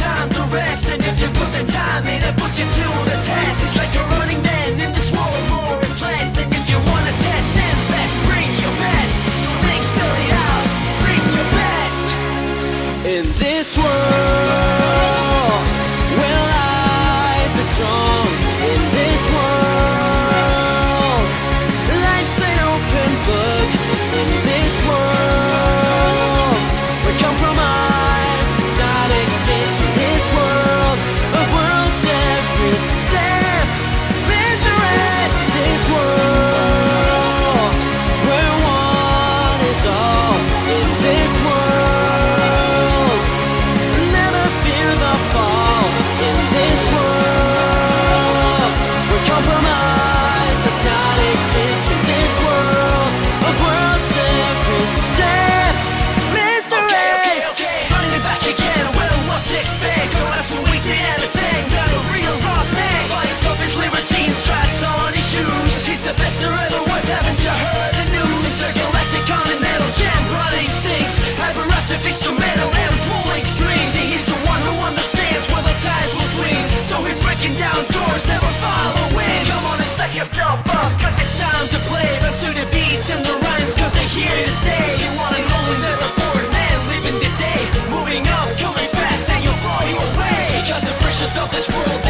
time to rest. And if you put the time in, it puts you to the test. It's like a running man in this world, more is less. And if you wanna test and best, bring your best. Don't spell it out, bring your best. In this world, best there ever was, haven't you heard the news? Electric continental jam, running things. Hyperactive instrumental and pulling strings. He's the one who understands where the tides will swing. So he's breaking down doors, never following. Come on and set yourself up, cause it's time to play. Let's do the beats and the rhymes, cause they're here to stay. You wanna know another bored man living the day. Moving up, coming fast, and you'll blow you away Cause the pressures of this world